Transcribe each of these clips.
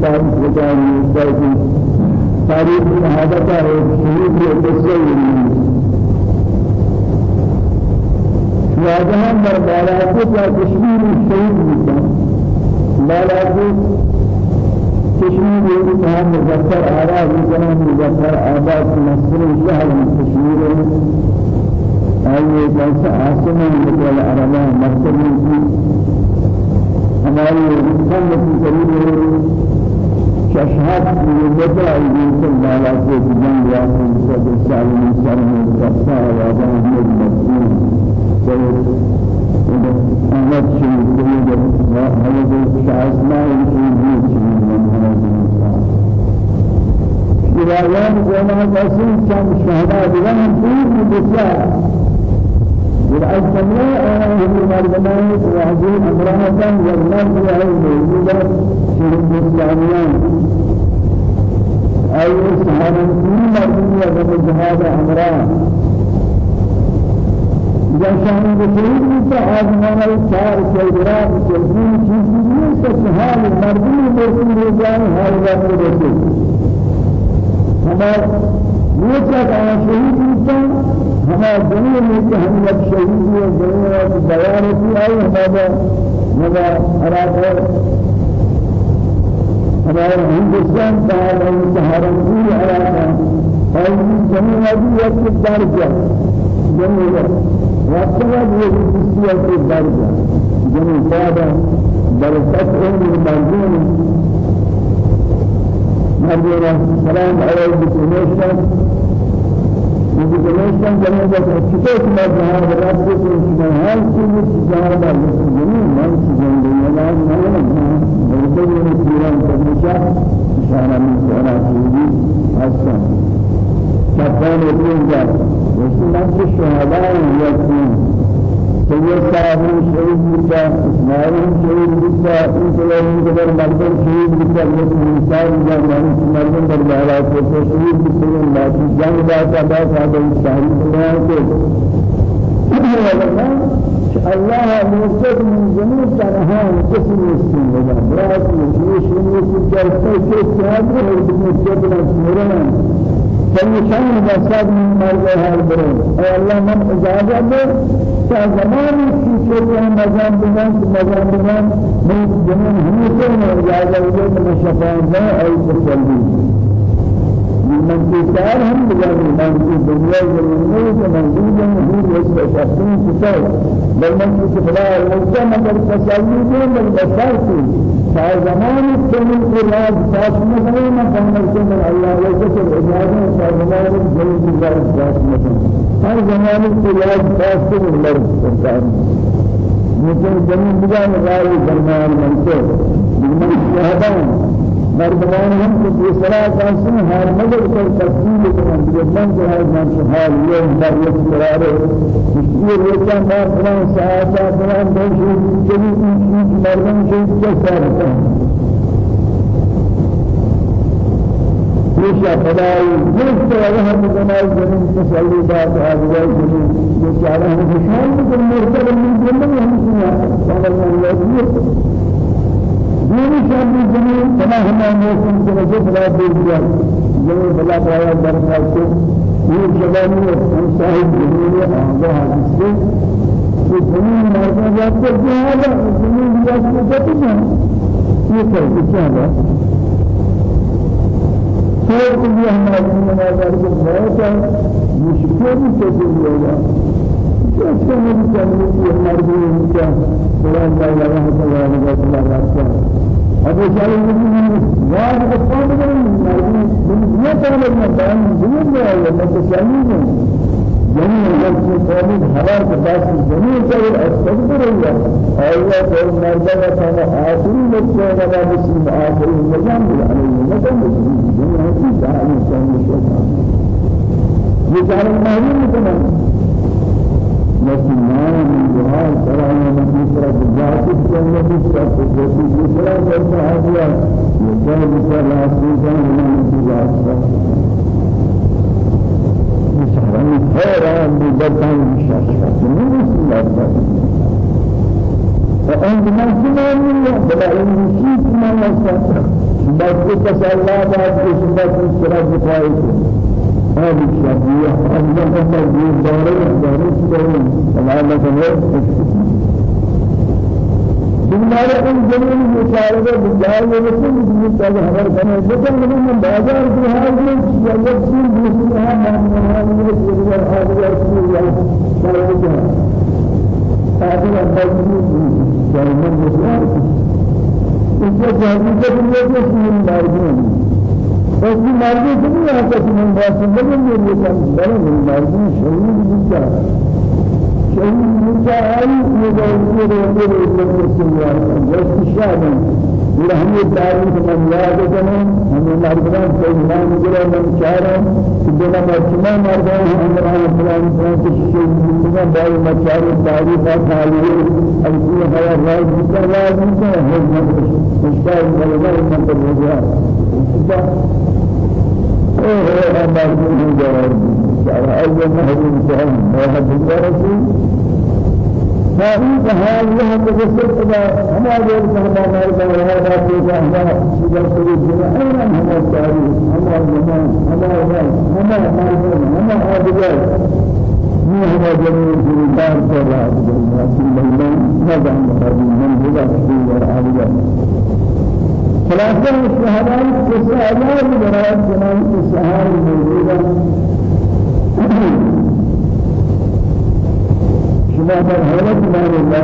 بجانی مستقی تاریخ شهادت ہے شہید کے قصے شهادت در بالاکو کا کشمیر شہید ہوتا بالاکو کشمیر کا مظفر آرا بجنا مظفر آباد مصر شهر کشمیر. آئیے جیسے آسمان نکل عربہ مرتبی کی ہماری انسان کی قریب وجہ آئیے سے بالا سے جنگ یاسر سب سالمی سر میں کرتا ہے وعدہ احمد مقصود سید احمد شریف سید حضرت شاہ اسماعیل شریف شریف محمد شرايان جماعة قسم كم شهداء بلان كل بسيار والأجمع أنا هم المردمان وعزيز أمرهما والناس وهي موجودة في الإسلاميان أي سهران كل مردمان ومن جهاد أمراه جشان بسيط فآزمان الشعر كيدرات كيدين چیزی سهال مردمی برسل رجال حال وقت رسل ہمارا یہ چاہتا ہے شہید ہوتا ہمارا دنیا میں کہ ہم لوگ شہید ہیں دنیا کی بیان کی آئی ہمارا ہمارا علاقہ ہمارا ہندوستان کا ہے سہارنپور علاقہ اور دنیا بھی ایک درجہ دنیا واقعہ بھی ایک دوسری ایک درجہ جنہیں زیادہ برکت عمر مرجون مرجون سلام علیکم مجھے دلشان کرنے کا چھتے کہ میں جہاں برات کو چھتے ہر چیز جہاں بار زمین من چیزیں دنیا میں نہیں بلکہ یہ پیران کا اشارہ میں سارا چیز حسن شفان ہوتے ہیں ویسے من شہداء ہیں سيد صاحب شهيد بيتا إسماعيل شهيد بيتا إنسان كبر مردم شهيد بيتا إنسان جان مردم برجالا كوسا شهيد بيتا لكن جان باتا باتا هذا الشهيد بنا كي الله مرتد من جميع جنهان قسم يسكن لنا برات يشوش من يسكن جالسة كيف تهاجر ويبقى كيف نسمرنا فالنشان بساد من مرضى هالبرون أي الله من إجازة زمان کی چیزیں مزان بنان مزان بنان میں زمان ہمیشہ میں اجازت ہے کہ شفاعت ہے اور تسلی من كتاب هم بجانب من الدنيا والموت موجود موجود يستشفون كتاب بل من في خلا المجتمع بالتسلي بين البشر فزمان السنين الراج فاسمه ما كان من الله وذكر إجازة فزمان الجلد الله فاسمه ہر زمانے کے یاد خاص سے مرد کرتا ہے لیکن زمین بجان رائی درمیان منتے من شہدان مردمان ہم کو دوسرا قاسم ہر مدد پر تفصیل کرن جبن ہے من حال یہ درجہ قرار ہے یہ روچا ما فلان ساعت فلان دوشی چلی مردم سے کیسا رہتا ہے يشاء فلاي جلس وجه بجمال جميل تسلي بات هذا جميل يشاء له بشان من جميل هم سنا فهذا الله يجيب ديني شان من جميل كما هم موسم كما فلا بيجيا جميل بلا برايا بركات یہ شبانی صاحب جميل هذا حدیث سے زمین مرضا جات کر دیا ہے زمین جات کر دیا ہے یہ کیا ہے خیر کو بھی ہمارے نمازار کو بہت ہے مشکل بھی چیزیں ہوگا اس سے ہم چاہیے کہ ہمارے بھی کیا قرآن کا لگا ہے تو وہ لگا ہے راستہ اب یہ چاہیے کہ وہاں کو کام کریں ہماری دنیا پر لگنا بیان دنیا میں ہے میں تو چاہیے جميع الناس قاموا بحرار كباس جميع شيء أستغفر الله. الله قول مرضى كان آخرين لكي نبى مسلم آخرين مجان عليه مجان جميع هذه تعالى الشيطان يجعل المهمين كمان مسلمان من جهال ترى من دوسرا بجاهد الجنة بسرعة وفي دوسرا برضه هذا يجعل بسرعة سيدنا من جهاد من خير من بدن الشاشة من الله وعند من سمعني بلا إن شيء ما يسمع بس تسأل بعد كسبة السراب فايت هذه الشافية هذا كما يقول دارين دارين دارين الله كما بمعنى ان جميع مشاركة بالجاه ورسول الله تعالى خبر كنا لكن من بازار في هذا يجب بسمها ما هذا يجب هذا يجب هذا هذا الموجود كان من بسيار إذا جاهزة بالله يسمى المارجين بس المارجين كم يحتاج من باسم بدل من يسمى بدل من المارجين شيء بالجاه شيء بالجاه يجوز يجوز يجوز السماء بس الشعب ورحمة دارين من ياد جنا هم مردان سيدنا جل من شارع كدنا مرچما مردان هم رحمة فلان فلان كشيء من باي مچار داري فاضي الكل هوا راج بكر راج بكر هم مشتاق ملنا من بالرجاء إيه هو أمر من جوار أول ما هو الإنسان ما هو الرسول فإن هذه تجسد إلى هما غير كما ما يقول هذا في هذا تجسد إلى أين هما التاريخ؟ هما الزمان هما الوقت هما المعرفة هما الأبدان من هما جميع في دار سراء في الميلان ماذا عند هذه المنزلة في الأبدان ثلاثة الشهادات تسعة برائد جمال الشهادة الموجودة شما در حالت من الله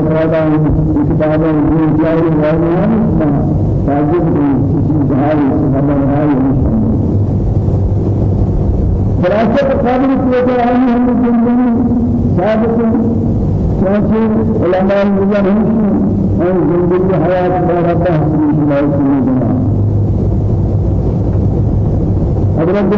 این جاری والیان تعجب کی جاری خبر ہے خلاصہ قابل کو آئی ہم زندگی ثابت چاچے علماء مجھے ہم ان زندگی حیات بارہ تحصیل شمال کی جنا حضرت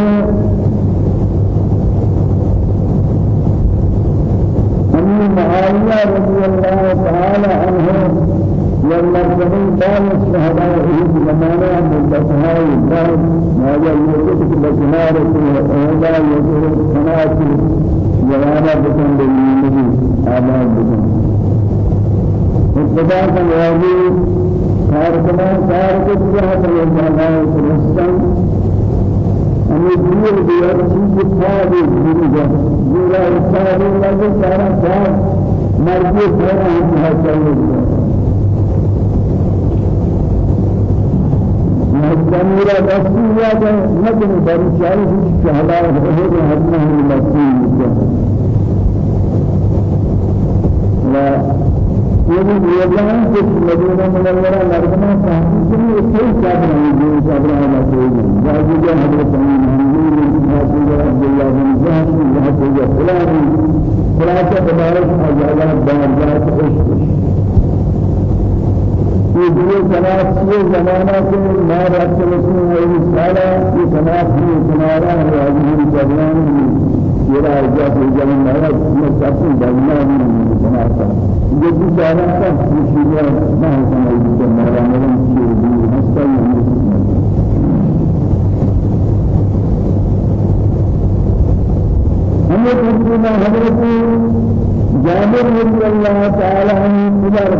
معاوية رضي الله تعالى عنه لما كان بال الشهداء في زمانه مدتها يقال هذا يوجد في الجنار وهذا يوجد قناة جوانا بكم بالنبي آباد بكم. اتباع كان واجب كاركمان كاركت جهة الله سبحانه دیا چیز خالی دور جا جورا انسان لگے سارا کام مرضی سارا چاہیے جميلة بسيطة نجم بريشان في شهادة هذه هذه المسيح لا يجب يجعل في المدينة المنورة لربنا فهمتني كيف كان يجوز صبر على كل واجب حضرت حضرت عبد الله بن زهر وحضرت فلان خلاصة تبارك أجعل بارجات عشق یہ دو جناب سے زمانہ کے ما رات مسلم ہے رسالہ یہ جناب کی کنارہ ہے حاضر جوان یہ راجہ سے جناب ہے میں سب دنیا میں جناب جدی جانا کا مشیرہ نہ سمجھ کے مولانا نے شیر دی ہستا ہمیں تقریبا حضرت جابر رضی اللہ تعالی عنہ قدر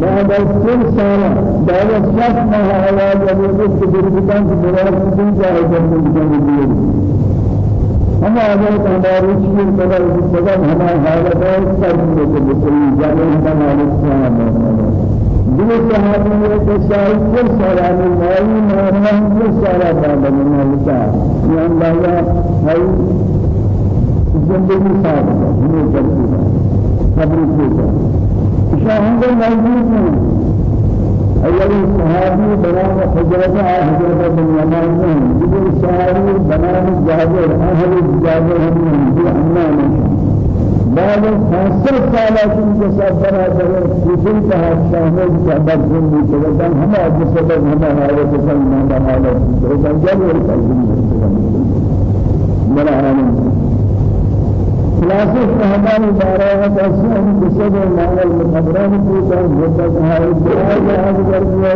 بعد سن سنة بعد سات ما هو جابر رضي الله عنه براد سن جاء جابر رضي ہم آگے ہماری چیز قدر قدر ہمارا حالت ہے سب کو بکلی جانے ہمارے سلام دو صحابی ہے کہ شاہی کل سلام مالی مہرنا کل سلام بابا مالکا یہ اللہ ہے زندگی صاحب ہے ہمیں کرتی ہے صبر سے شاہد موجود ہیں أول صحابي بنام حجرة حجرة بن يمان جبل صحابي بنام جابر أهل جابر هم في بعد خاصة سالات جسد بنا جبر كسر كها شامل كبر جن جبر هم جسد هم هذا جسد ما هذا جبر كذب بنا عالم خلاصة فهمان بارها تسعى بسبب معنى المخبران في كان جدا هاي الدعاء هذا جربوا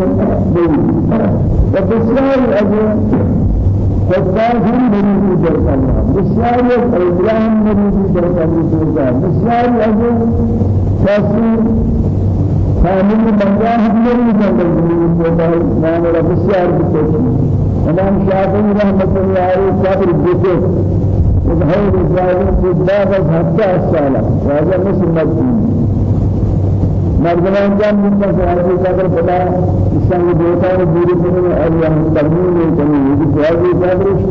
وبسيار الأجر خدام هم مريض در الله بسيار مريض در الله بسيار الأجر تسعى شامل بنجاح نہیں جنگل زمین کو بھائی نام را بسیار بکوچی امام شافعی رحمت اللہ الزاهد في الدابة حتى السالة وهذا مثل مدين مردمان جان من فارغ قدر بلا دنیا اور یہاں تبلیغ میں کمی ہے فارغ قدر اس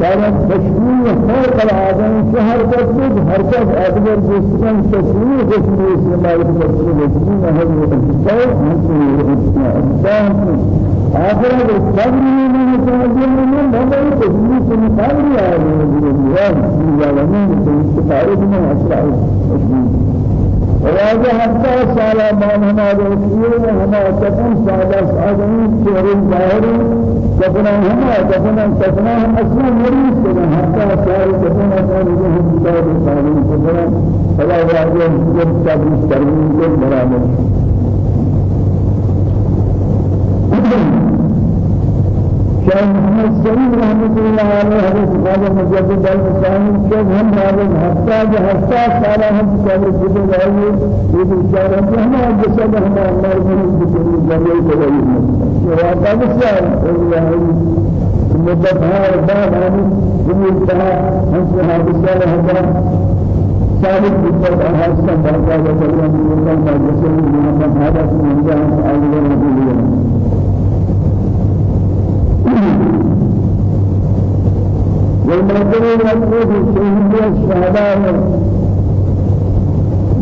كان تشبيه فوق العادة شهر تسبيح حركات أكبر جسمان تشبيه جسمي استعمال تشبيه جسمي هذا الشيء هذا آخر الصبر من التعبير من هذا التشبيه من قبل هذا الجواب من العالمين من استفادة من أسرع التشبيه وهذا حتى سالا ما هما دوسيه هما تكون سالا ساجين شهر الظاهر كفنا هما كفنا هم أصلا مريض كنا حتى سالا كفنا كانوا جهل كتاب سالين كفنا فلا واجه جب تابوس ترمين کے برابر شيخ محمد سليم رحمة الله عليه حديث قال مجدد الثاني شيخ هم هذا حتى حتى قال هم صبر بدون علم يد الشارع هم جسد هم الله من بدون جميع كلام وهذا بسيار الله مدة هذا بعد عن المنتهى هم هذا الشارع هذا ثابت بالضبط هذا السبب هذا كلام الله جسد من هذا من جاء الله والمنزل المطلوب الشهيد الشهداء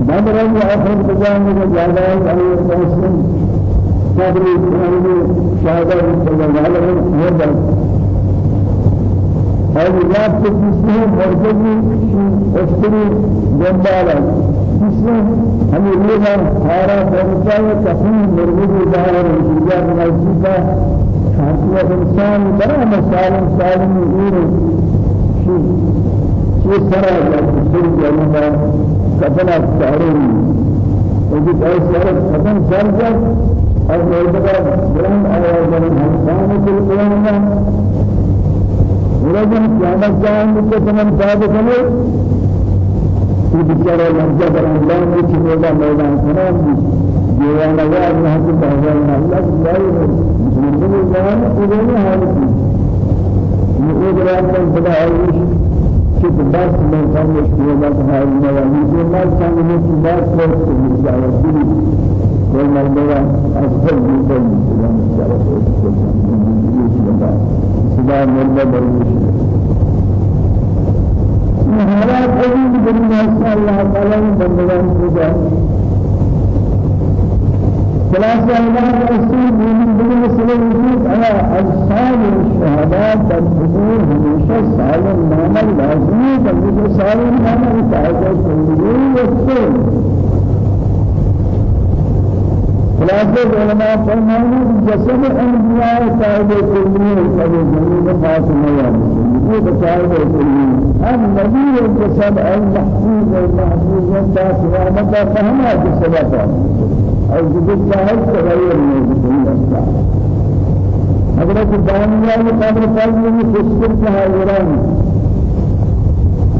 بدر آخر بجانب الجهداء عليه السلام صبر الشهيد الشهداء صلى الله عليه وسلم اور یاد سے کسی مرکزی اشتری جنبالا کسی ہمیں یہ ہارا پہنچا ہے کسی مرکزی ظاہر ہے مسجد حاصل الإنسان برا مسالم سالم غير شيء شيء سرى شيء جنبا كفنا التعريم وجد أي سرى كفن سرى أو ميتها برام آيات من حسانة القيامة ولكن قيامة جان مكتمن ثابت ہے کہ بیچارہ لفظ پر اللہ خراب جوانا وعد نهج بهوان الله جاي من الجوان إذن هذا يقول رأينا فلا عيش شد بس من كان يشتري بس هاي المواني جو ما كان يشتري بس بس بالجوان دي كل ما بقى أفضل جدا من الجوان سبحان الله بريش مهارات أجيب بالناس الله تعالى بندگان خدا خلاصة الله رسول من بدون سلام وجود على أجسام الشهداء بالحضور همیشه سالم نامل لازمی بلکه سالم نامل تعجب کنید وسیل خلاصة علماء فرمانا جسد أنبياء صاحب كلية كذا جميل خاتمة يعني یہ صاحب كلية هم نبي الجسد المحفوظ المحفوظ من قيامة فهما جسد اور جس ظاہر تغیر موجود ہے حضرت دانیہ نے قبر فضل میں خشکر تحاوران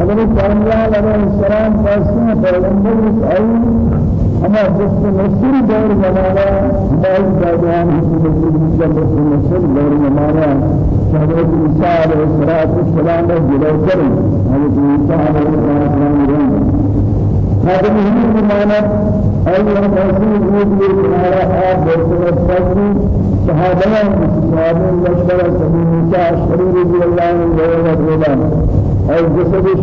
حضرت دانیہ علیہ السلام فاسنا پیغمبر اسعی ہما جس نصر دور ہماری دادیان حضرت جبرت نصر دور زمانہ حضرت عیسیٰ علیہ السلام جلو کریں حضرت عیسیٰ علیہ السلام هذا مهم بمعنى أيها الرسول يقول على آب بالتوسل شهادة شهادة لشكر سبيل نساء الشرير رضي الله عنه ويرضى أي جسدش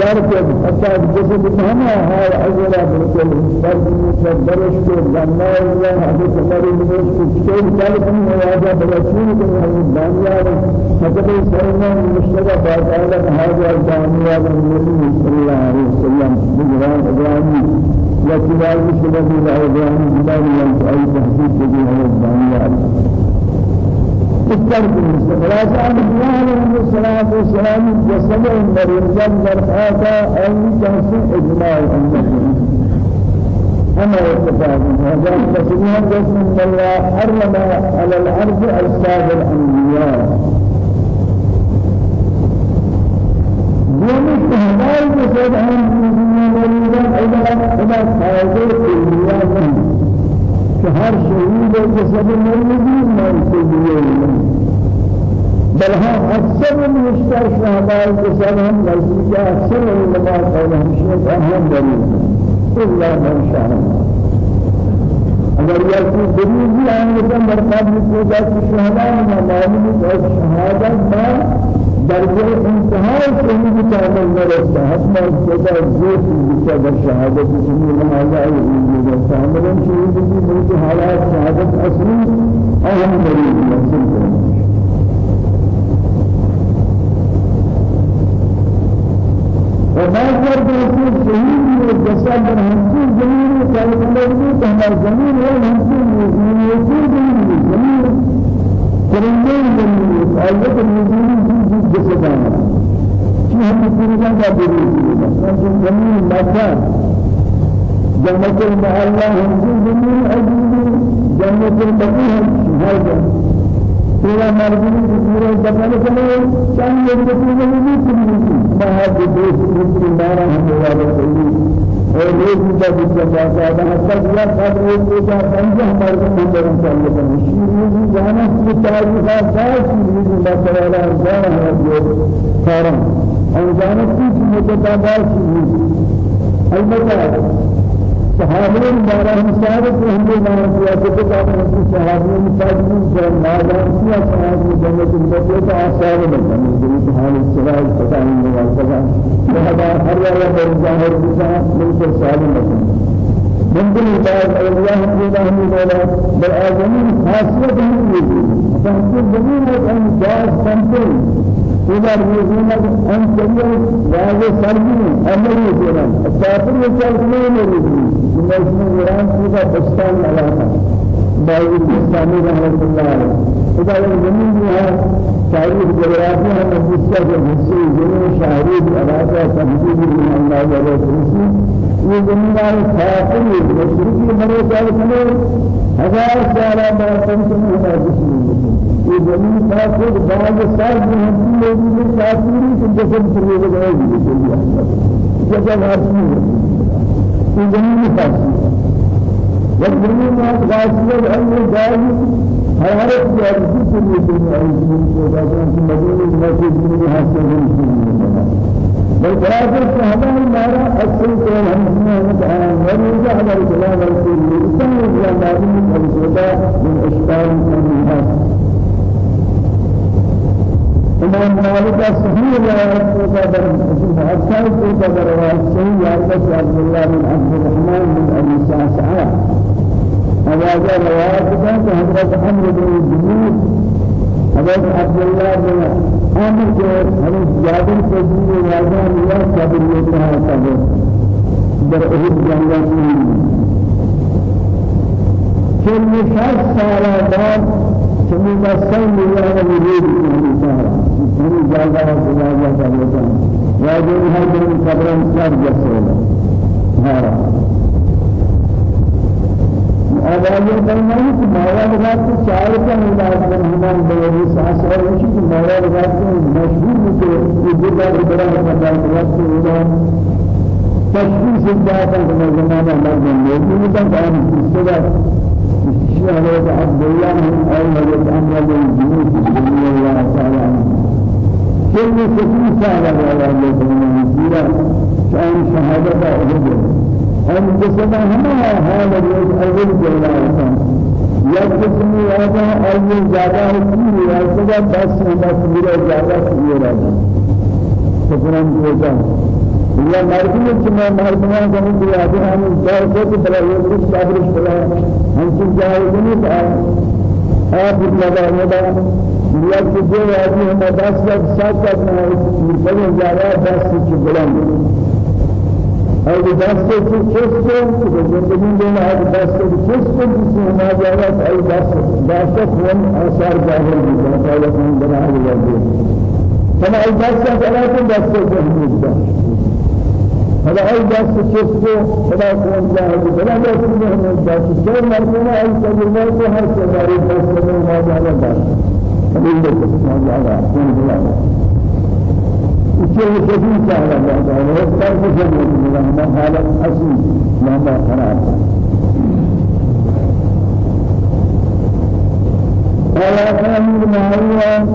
درك حتى جسد مهما هاي أجلا بالكل درك مثل درش کو جنة الله الله نموش کو شيء ذلك من هذا بلشين من هذا الدنيا. فقد سرنا مشترك بعد هذا الدنيا من صلى الله عليه وسلم. بجوان إبراهيم وكذا يشبه الله إبراهيم بلا أي تحديد بهذا الدنيا. استرد المستقبلات عن الله عليه الصلاة والسلام جسد مريضاً مرحاتا أي كهس إجماع أما اتفاق هذا تسميها جسم الله حرم على الأرض أجساد الأنبياء. يوم الشهداء جسد عن جميعا إذا إذا فائدة الدنيا شهر شهيد جسد ما يسوي بل ها أكثر من يشتر شهداء جسد هم نزيد أكثر ما قولهم شيء أهم دليل إلا من شاء اگر یہ کوئی دلیل آنے کا مرتبہ کو جائے شہداء میں معلوم ہے شہادت درجه انتهای شهید تعامل نرسته حتما جدا زیت بیشتر در شهادت سنی لحاظه ایجاد تعامل شهید کی بلکه حالات شهادت اصلی اهم دلیل محسن کرد وما فرد رسول شهيد الجسد من همسين جميل كان يقول لك جميل هو همسين من يسير جميل فرندين جميل آيات النزول جسدانا شيء هم يقولون ما بيقولون لكن جميع مكان جنة المحلة هم جميع أجل جنة البقية هذا پورا مرضی پورا دفن کرے چند لوگ کو نہیں ما هذا دوست کی مارا ہم والا جب آتا ہے حتی یا قدر ہمارے کو اندر چاہیے تو مشیر بھی جانا کی تاریخ خاص چیز اللہ تعالی جانا جو کارم اور جانا کی متتابع چیز البتہ صحابين بارا مسائل کو ہم نے نام کیا کہ تو آپ نے صحابین مسائل جو نازل کیا صحابین جنت میں تو آثار میں جو حال السلام پتہ نہیں ہوا سبا لہذا ہر یا پر ظاہر ملک سالم بسا ممکن بعض اولیاء الله مولا بل اعظمین خاصیت ہے یہ فهم زمین ہے ان جاز سمپل إذا رجعنا أن جميع هذا سرمي أمر يجينا الكافر يجعل من يريد من اسم إيران كذا بستان علاقة باقي الإسلامي رحمة الله عليه. إذا الزمين بها تاريخ جغرافيا مجلسة جنسي جنوب شهري علاقة تهديد من الله وسلم. یہ زمیندار کافر مشرقی مرے چاہے کنے ہزار سال بعد تم جسم یہ زمین کافر بعد سال ہم لوگ بھی کافری کے جسم سے لے گئے ہر چیز یہ زمین کافر والزمین میں غاسیت ہے جاری حرارت جاری کی دنیا ہے کو جاتے ہیں مدینے میں مسجد میں حاصل ہے والقراءة الصحابة المارا أكثر كلام هم سنة ورجع على الكلام الكل إنسان إلى معلومة الهدى من إشكال الناس إمام مالك صحيح رواية قدر حتى قدر رواية صحيح يا عبد الله بن عبد الرحمن بن أبي سعسعة. هذا رواية كان حضرت حمد بن الجنود حضرت عبد الله بن عامر کے حضرت جابر کو بھی واضح ہوا صبر یہ کہا صبر در احد جنگا میں چل شخص سارا بعد چمی سن ملا سارا پوری جگہ کو جگہ کا ہوتا ہے واجب ہے کہ قبرن سر جیسے ہاں کرنا ہے کہ مولا لگا کے چار کا علاج کرنا بڑی سانس اور ہے کہ مولا لگا کے مشہور کے یہ بڑا بڑا بڑا وقت ہوگا تشخیص ذات کا زمانہ مرد موجود ہے کہ اس سے الشيخ حضرت عبد الله من أول حضرت عمر بن جنود رضي الله تعالى كل سكين سالة على الله سبحانه كان شهادة أهل أن جسم هما هذا الجزء أول جلاله یا قسم یادا أول زیادہ کی یادا بس بس میرا زیادہ کی رہا سپرم کو جا یا مردوں کہ میں مردوں کو بھی یاد ہے ہم دار کو تو بڑا یہ کچھ صبر بڑا ہم سے جائے نہیں تھا آپ لگا یا کہ جو آدمی ہم دس لگ سات تک نہ بڑے زیادہ دس سے بلند اور دست سے چست کو زندگی میں ہے دست سے چست کو جس میں نہ جائے تو دست دست خون اثر ظاہر ہو جاتا ہے خون بنا ہو جاتا ہے فما ای دست سے تو دست سے ہم هذا أي دست چست کو خدا خون ظاہر ہو بنا دست ہم دست سے مرنے ای تجربہ کو ہر سواری دست میں نہ جائے دست ہمیں دیکھو نہ جائے خون بلا كل شيء تعالى الله تعالى فرق جميل ما حالة أصيل ما خراب قال كان معي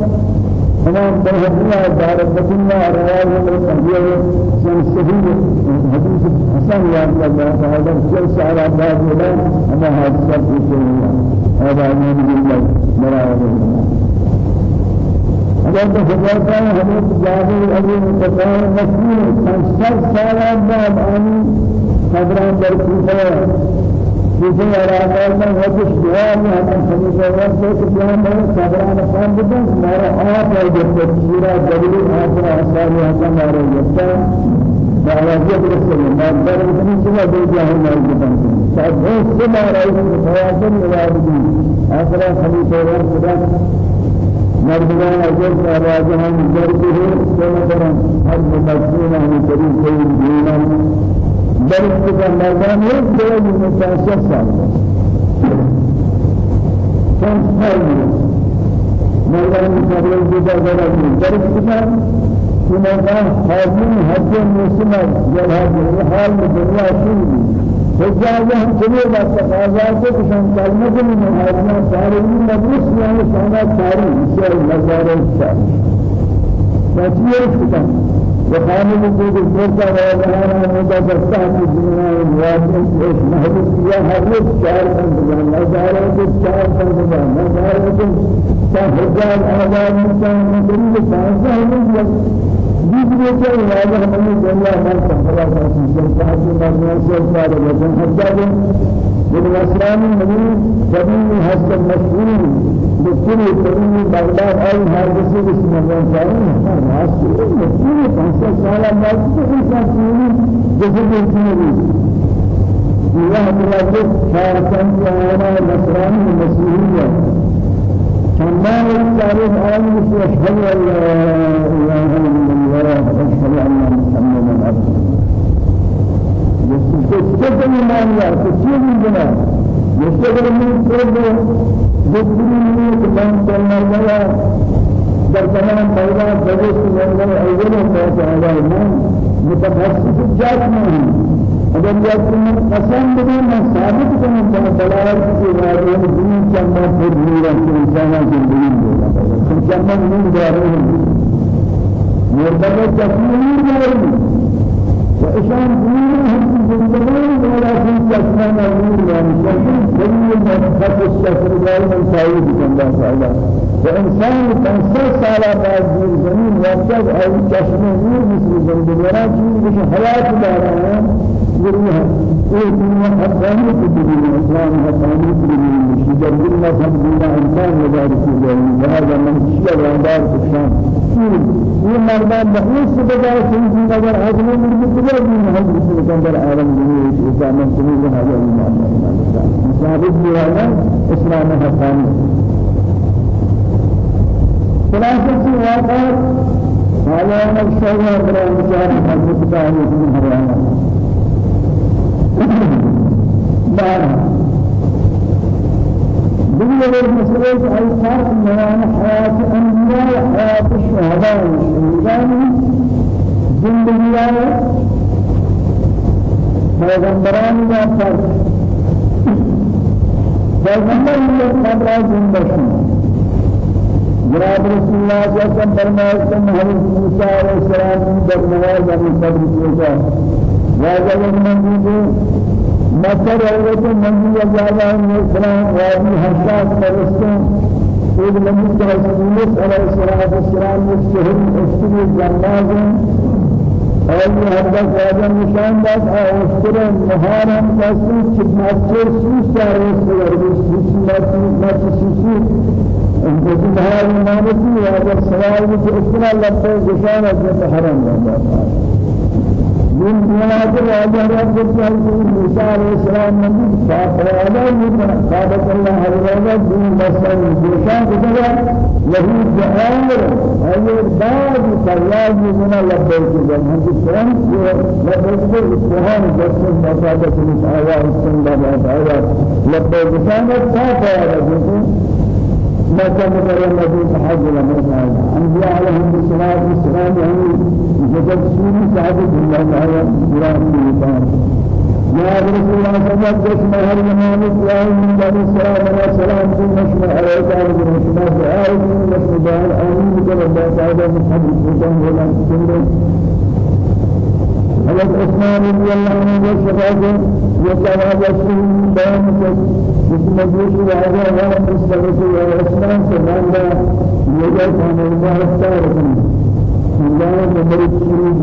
تمام بهذه دار الدنيا رواه الصحيح سن صحيح حديث حسن يا الله تعالى كل سعر بعد ولا أما هذا شيء هذا من الله مراد اگر تو خدا کا ہمیں جانے ابھی متقال مسئول پانچ سال بعد آنی خبران در کوفہ جسے ارادہ میں وہ کچھ دعا میں ہم سمجھ رہے ہیں کہ بیان میں صبران خان بدن ہمارا آپ ہے جو پورا جبری آپ آسان ہے۔ ہمارا یہ دعوات رسول اللہ در اتنی سوا دے دیا ہے ہمارے بدن سے مارا ہے توازن نوازی آخرا خلیفہ اور خدا مردمان اجر کا راجہان جرد ہے سنہ ہر مدرسون ہمیں قریب قریب دینا در ابتدا مردان متاسف سال چند سال مردان قبل دیگر دیگر در ابتدا سنگاه حاضر حج مسلم جلها حال دنیا شروع حجاج ہم چلے گا تقاضا کو کشان کلمہ کے مہاجنا سارے مجلس میں سانا ساری سے نظر ہے تاکہ وخامل کو فرصہ وغیرہ مدہ دستا کی دنیا موافق ایک محبوب کیا ہر ایک چار پر بجا نظارہ کے چار پر بجا نظارہ کے سہجان آزاد مسلم مدرید پانسہ ہمیں دوسرے سے دنیا ہمارا سفرہ کا سلسلہ صاحب کے مرمیان سے سارے وطن حجاب بالنصران النبي جميع هذا المشهور بكل كريم بغداد أي هذا الشيء اسم الله تعالى ناس كل خمسة سال ما إنسان كل جزء من الله تعالى شاركان جانا نصران المسيحية كما يعرف آمن أشهد أن لا إلا الله محمدا عبده يستقبل المانيا كثير من بنا يستقبل من قرب ذكر من كلام الله در تمام پیدا بجس من اول ما تعالى من متخصص جات من اگر جات من قسم بدون من ثابت کہ دلائل کی واجب دین چند پر میرا انسان زندگی دے چند من دارے مرتبہ تکمیل دارے وإشان دين هم زندگان ولا في جسمان نور يعني شكل جميل خط الشكر دائما سعيد الله تعالى وإنسان تنسى سالا بعد دين زمين وقت أي جسم نور مثل زندگان چیز حياة دارا ذريها إيه دنيا حقانية الدنيا إسلام حقانية الدنيا شجر سبحانه وتعالى إنسان وذلك الدنيا وهذا من شجر وعندار سبحان یہ مردان بہت سے بجائے سنجی اگر حضر من مقدر بھی حضر سے اندر عالم دنیا اس اسلام سنی ہے حضر ایمان مصابت دیوانا اسلام حقانی خلاصہ سے واقعات حالا نقشہ برای مجار حضرت تعالی بارہ دنيا المسؤول عن فرق بين حياة الأنبياء وحياة الشهداء والشهداء زندگی پیغمبران کا فرق پیغمبر یہ قبر زندگی جناب رسول الله صلى الله عليه وسلم فرمائے کہ حضرت موسی علیہ السلام در نواز اپنی قبر واجب من مطر عورت منزل جالا السلام وابي حساس فرستن ایک نبی کا رسول علیہ الصلوۃ والسلام ایک شہر اشتری جناز اور یہ حضرت راجہ نشان داد اور اشتر مہارم کا سوچ مچر سوچ سارے سر سوچ مچر مچر سوچ ان کو مہارم مانتی ہے اور سوال میں اشترا لگتا ہے نشان ہے حرام ہے من بلاد راجع رب العالمين موسى عليه السلام من فاقوانا من قادة الله عليه دين بسر جوشان كذا له جهامر أي بعد فلاج من لبيك جمع السلام لبيك السلام جسم مساعدة الآيات السنة الآيات لبيك كان فاقوانا ما كان غير النبي تحج لما قال أنبياء عليهم الصلاة والسلام يعني جسد سوري سعادة الله تعالى قرآن الكريم يا رسول الله صلى الله عليه وسلم هل يمانك يا من بني السلام على سلام في مشمع عليك على المشمع آية من مشمع آمين بك الله تعالى محمد سلطان ولا سنة حضرت عثمان رضي الله عنه وشفاعه يتواجه من بيان جسم مجلس وعلى غير مستغرق وعثمان سبحان الله يجب أن الله اختار الله نمبر الشريف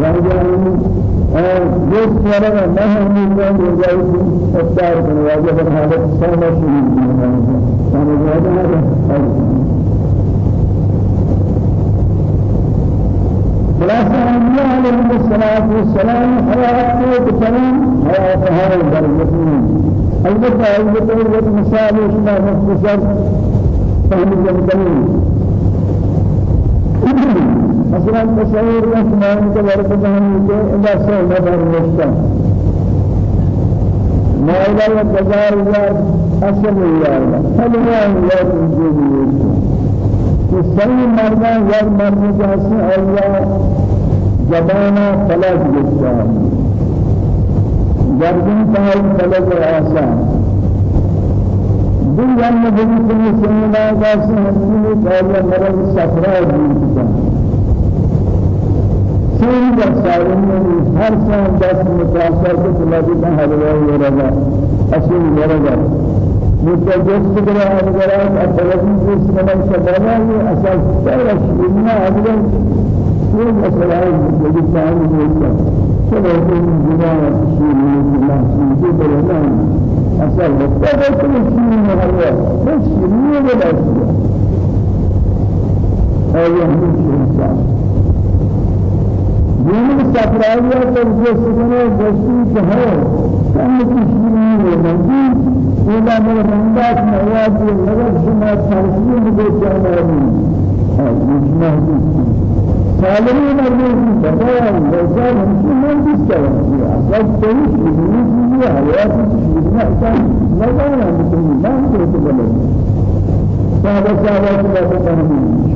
وعلى جس ولا ما هم من رجال اختار واجب هذا السنة شريف أنا هذا خلاصة أنبياء عليهم الصلاة والسلام حياة تمام حياة هذا المسلمين البته البته البته مثال اسمه مختصر فهم الجميل. مثلا تصور اسمان كبرت بهم إلى سنة برمشتا ما إلى الجزار الله أصل الله هل هو الله تنجيه سنی مردان ور مرد جاسی آیا زبانا فلک جسان گردن تای فلک آسان. دل جان بنی سنی سنی نا جاسی ہمیں کایا مرد سفرا جیتا سنی جسارن میں ہر سان دس متاثر کو فلک کا حلوہ ورگا اصل ورگا. متجسد بلا أجرات أبلغي جسم من سبلا أساس سيرش إنما أجرا كل مسألة يجب تعالى جسم سبب جماع الشيء من الله سبحانه وتعالى أساس سبب كل شيء من الله بس شيء ولا شيء أيه من شيء دین سفرائیہ پر جس نے جستی ہے ہم کچھ نہیں ہے إلى من رندات مواد النظر شما ترسيم بجانبي مجمع سالمين مرمي بطان بطان همشي من بيستوى أصاب تيش بني جيجي حياتي تشبه نحسن نظانا بكل ما نكرت بلد سادة سادة سادة فهمين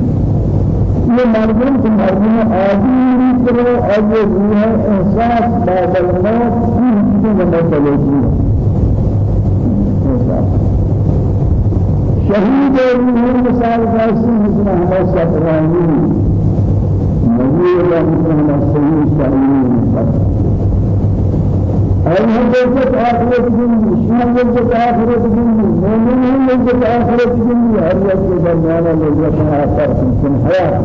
یہ مردم کو مردم آدمی کرو اور یہ روح احساس بعد الموت کی چیزیں مطلب شهيد من مثال قاسم مثل هذا سفراني نبي الله مثل هذا سيد شهيد أيها جزء آخرة الدنيا شنو جزء آخرة الدنيا مؤمن هو جزء آخرة الدنيا هل يجوز المال الذي آخر في الحياة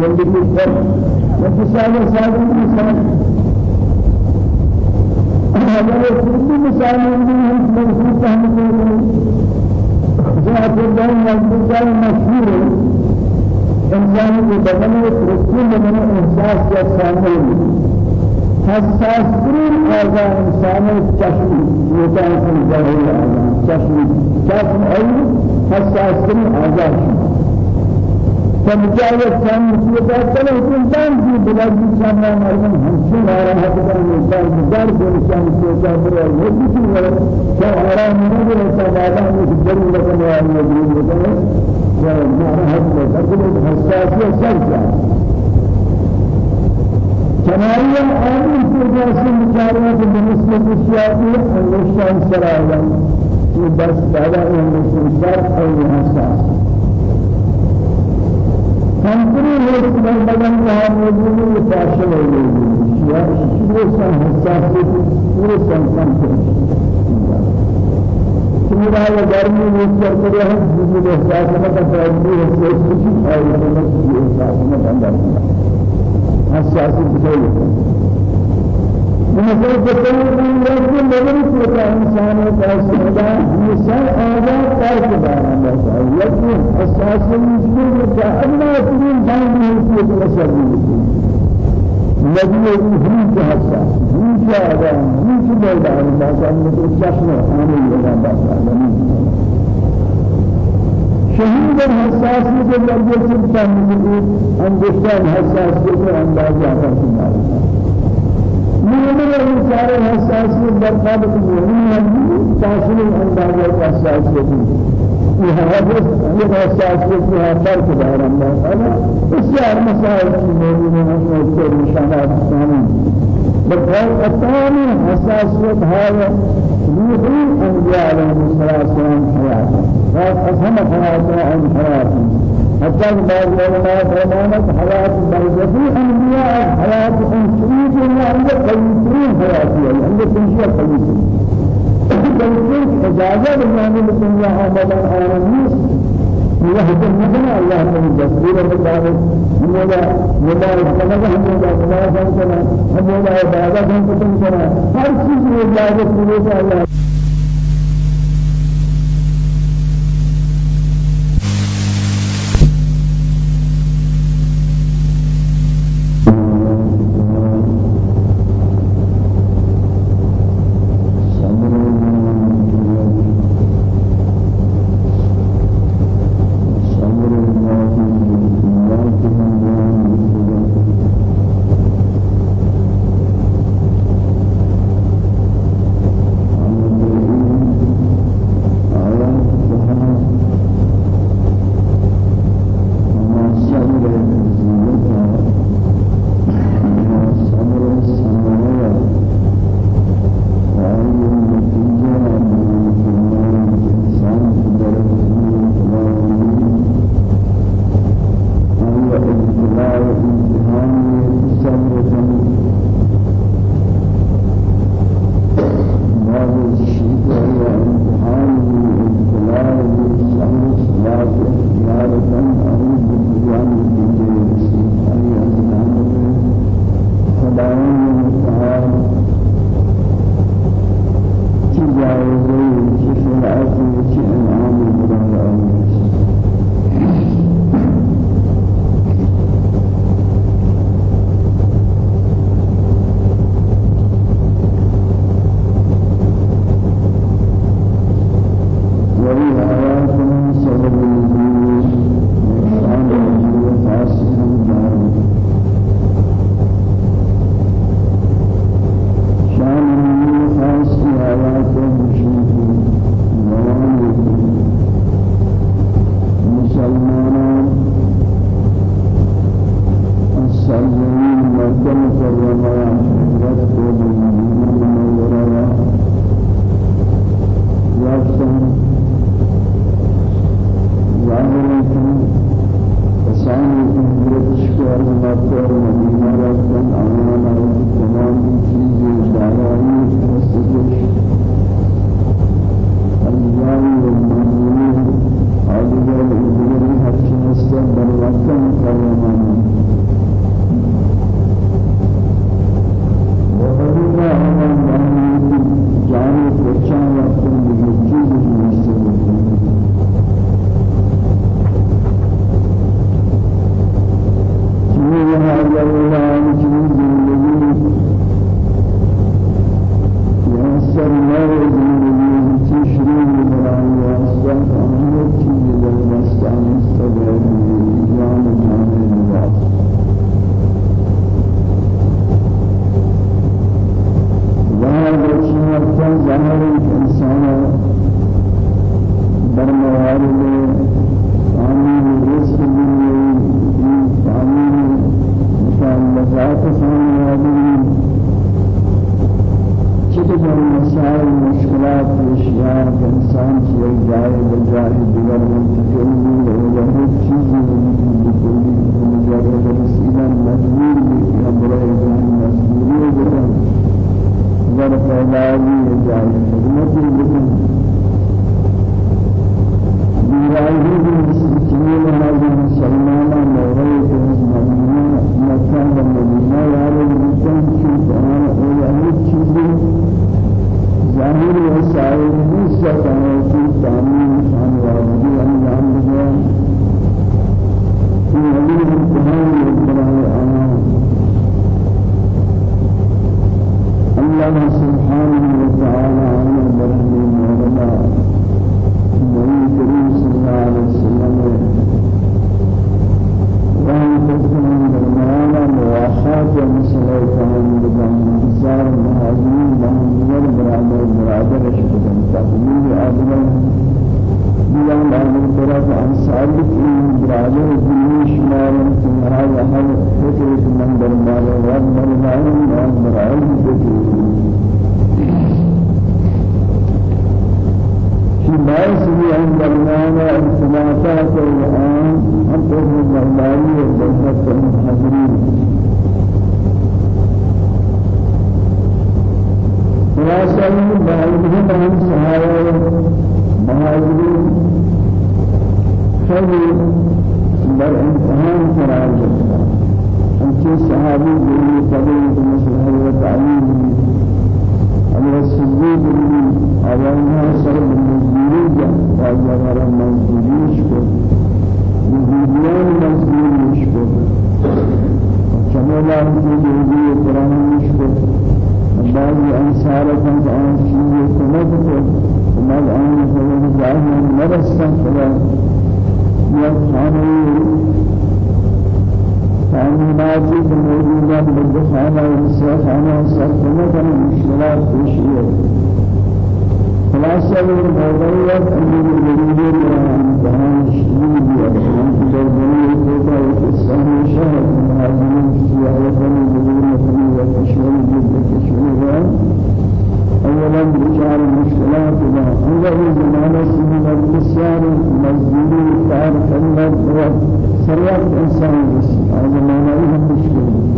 جلد الفرق وتسال سال الإنسان هذا كل مثال من مرفوع فهم ذات الدين والبزار مشهور إنسان کے بدن میں ترقی بدن احساس کا شامل حساس ترین آزا انسان چشم یہ ظاہر آزا چشم چشم ای حساس ترین آزا فمجاوز كان مصيبات كله إنسان في بلاد سامع مرمن همشي نارا هذا الإنسان مدار في إنسان سوى بر وجود ولا سارا من غير سوالا يقدر لكن يا مدين لكن حساسية سرجع جماعية آمن في جاسم مجارات بالنسبة للشياطين الإنسان سرايا بس هذا الإنسان أو حساس تنقل من بدن کا موجود گئی یا شروع سے حساسیت پورے سنسان سے سمرا یا گرمی میں کر کر ہے جس میں احساس میں کا فائدہ ہے سے کچھ اور یہ احساس میں اندر حساسیت بجائے مثل بطور من يجب مدن كتا إنسان كاسمدا مثال آزاد كاس دارا بسا يجب أساس المسلم كتا أدنى ترين جان بحيثية مسلم نبي هيك حساس هيك آدم هيك بيدار بسا مثل جشن آمي لنا بسا شهيد الحساسية الذي يجب أن يكون أندشتان حساسية أندازة فرسنا مؤمن الإنسان حساسية برقابة المؤمن تحصل الأندازة الحساسية حادث یہ احساس کو ہے فرق دار اللہ تعالی بسیار مسائل کی موجود ہیں اس کے نشانات ثانی بقول الثاني حساسية هذا روحي أنبياء عليهم الصلاة والسلام حياته وأسهم حياته عن حياته حتى بعض العلماء فرمانت حياة برزخي أنبياء حياة أنشريك الله عند قيمتين حياتي عند كل شيء بلکہ اجازت بنانے میں دنیا آمدن آرمیس يهدي مثلا الله من جسور المدار مولا مولا كما هم مولا هم مولا عبادة هم كما هر چیز میں عبادت الله بعضهم والسخانة سكنة المشكلات وشيء خلاصة الموضوع أمير الجديد عن جهان الشديد بأسلام في الدنيا كذا وتسمى شهر من هذه السياحة الجديدة وتشمل جدا تشمل أولا بشار المشكلات إلى أول زمان سنين البسيار مزدوري كار خلت وسريات إنسان بس ما نعيه مشكلة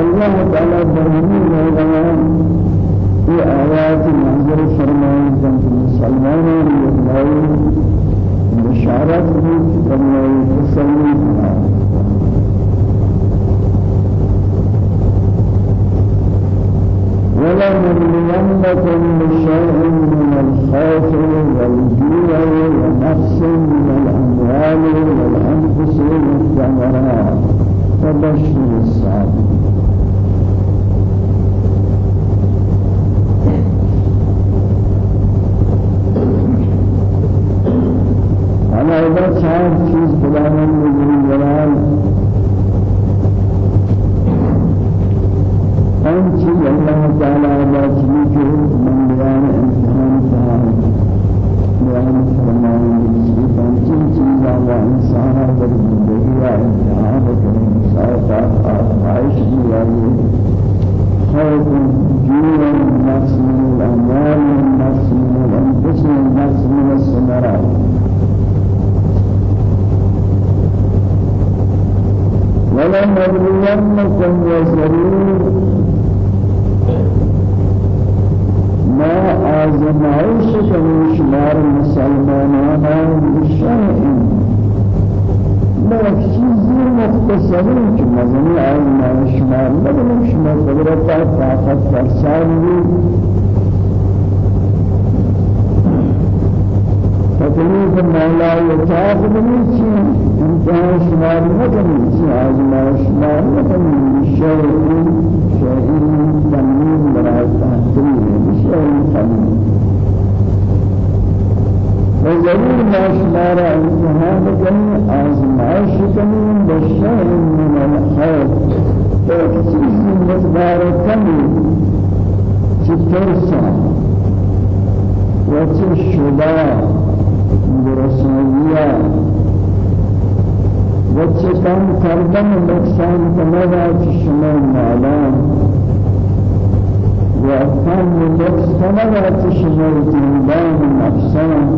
الله تعالى برهني مولانا في آيات منظر فرمان كان مسلمان يبلغ بشارات كما يتسلم ولنبلونكم بشيء من الخوف والجوع ونقص من الأموال والأنفس والثمرات. فبشر الصابرين هذا چار چیز خداوند جلال ان چیز اللہ تعالی علیہ چیز من بیان امتحان کا بیان فرمائے کہ ان چیز اللہ انسان در زندگی امتحان کریں مسائل آئش کی والی خوف جوع نقص من الاموال نقص من الانفس نقص من الثمرات ولنبلونكم وزرور ما آزمائش کنی شمار مسلمانان بشیء ما چیزی مختصری که مزنی آزمائش شمار نبینم شما قدرت طاقت فرسانی تکلیف مولا یتاق بنیچی امتحان شمار نکنی آزمائش شمار نکنی شیء شيء تمنين برای تحصیل بشيء تمنين وزرور ما شمار امتحان کنی آزمائش کنی بشيء من الخوف تخصیص مقدار کمی چترسا وچه شبا برسولیه وچکم کردن نقصان کنه چشم مالان و کم نقص کنه چشم دیدان نفسان.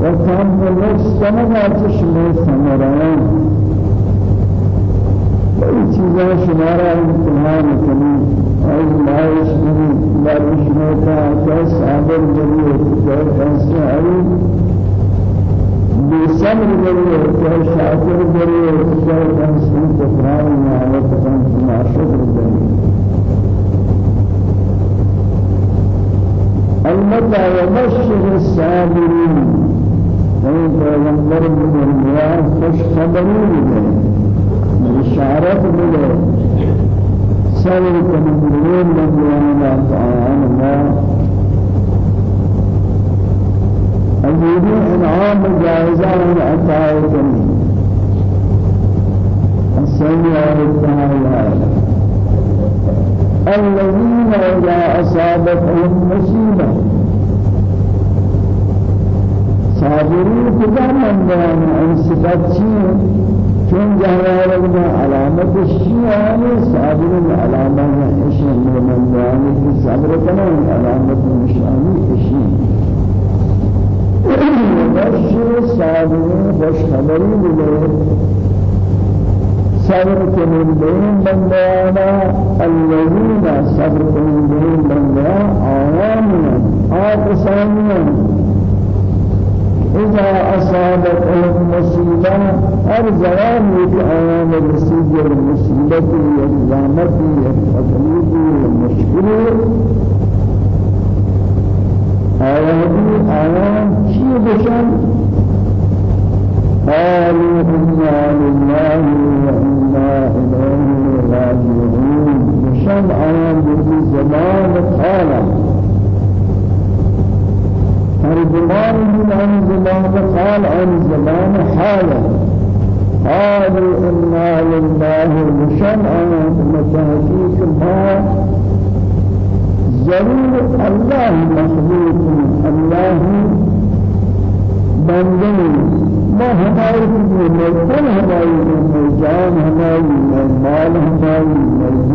و کم نقص کنه چشم ثمران. این چیزا شما را امتحان کنید. از مایش کنید بارش میتا که صابر جلیه که فنسی آید بسمر جريه كه شاكر جريه كه تنسين تفران نعمة تنسين شكر جريه البتة وبشر الصابرين وإن پیغمبر من الله خوش خبری بده بشارت بده صبر کنید من الله أجيب إنعام جائزة من كريم السميع التعالى الذين إذا أصابتهم مصيبة صابرين كذا من عن صفات چون جهوارنا علامة الشيء صابرين علامة الشيء من بيان صبر كمان علامة الشيء الشيء وبشر صابرين خوش خبري صبر کنن بین بندیانا الذين صبر کنن بین بندیا آیامنا آقسانیا إذا أصابتهم مصيبة أرزوان يتعامل رسيج المصيبة والزامة والتقليد والمشكلة آيات آيات شيء بشان قالوا إنا لله وإنا إليه راجعون. بشان آيان بذي زمان قال ترجمان من عن زمان قال عن زمان حالا قالوا إنا لله بشان آيان متحقيق ما ضرور الله مخلوق الله بندن ما ہماری ملکن ہماری جان ہماری مال ہماری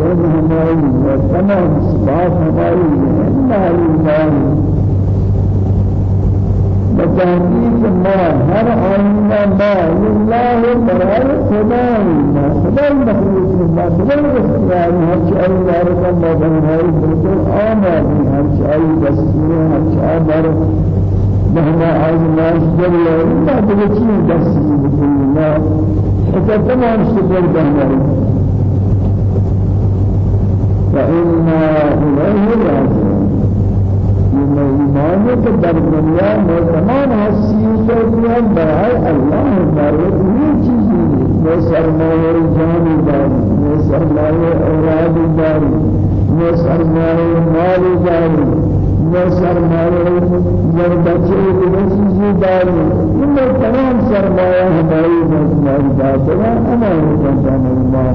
جن ہماری تمام صفات ہماری ہماری مال بتحقیق ما ہر آئینہ ما لله برائے خدای ما خدای مخلوق ما خدای اختیار ہر چاہیے دارتا ما بنائی بالکل آمادی ہر چاہیے دستور ہر چاہیے مهما عايز الناس جل ما تبكي بس بكل ما. حتى تمام شكر بهمري فإنا إليه راجعون. من إيمانك در دنيا میں تمام حسیت دنیا برائے اللہ بارے یہ چیزیں میں سرمایہ جان داری میں سرمایہ أولاد داری میں سرمایہ مال داری یا سرمایہ یا بچے کی چیزیں داری. ان تمام سرمایہ ہماری ہماری بات ہے ہمارے جان اللہ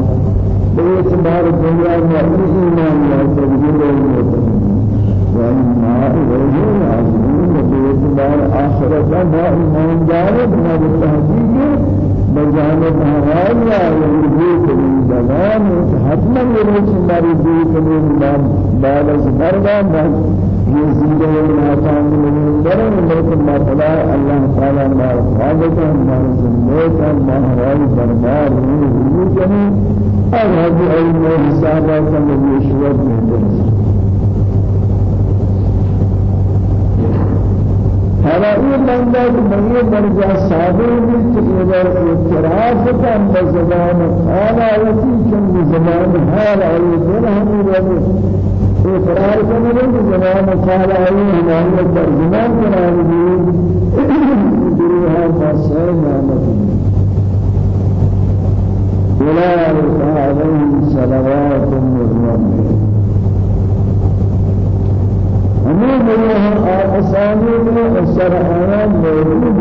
بے اعتبار دنیا میں ایمان یا تدبیر وإنا إليه راجعون بإعتبار آخرة ما إيمان دار بنا بالتحقيق بجانب هواي يا يهودي كريم زمان حتما يروح ماري دي كريم بعد زبردا یہ زندہ ناکام من درن لیکن ما خدا اللہ تعالی ما عبادت ما زندہ ما ہماری دربار میں ہوئی جنی اور ہم علم حسابات میں یشوت میں درس حالا یہ بندہ بنی درجہ صابر بھی تقدر اعتراف کن بزبان حالا وتی چن زمان حالا یہ درہم اقرار کرنے کے زمان قال ہے ہمارے ترجمان قرار دی دنیا فسر نعمت أولئك عليهم صلوات من ربهم ہمیں بلوہ آسانی میں اثر آیا موجود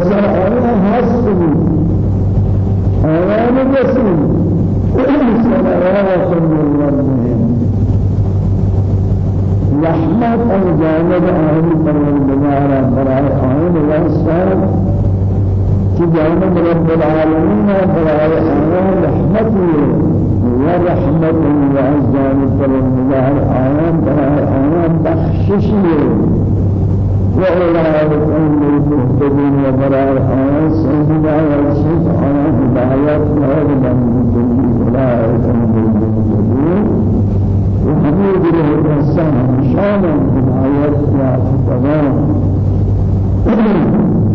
اثر آیا حس بھی آیا نجسی صلوات من ربهم رحمة جانب أهل پروردگار برای آن واسطه کہ جانب رب العالمين برای آن رحمت ورحمة وعزان پروردگار آن برای آن بخششی وأولئك هم المهتدون وبراء آيات سيدنا والشيخ على هدايات وهذا من أولئك هم المهتدون وحميد له الإنسان شانا هدايات وتمام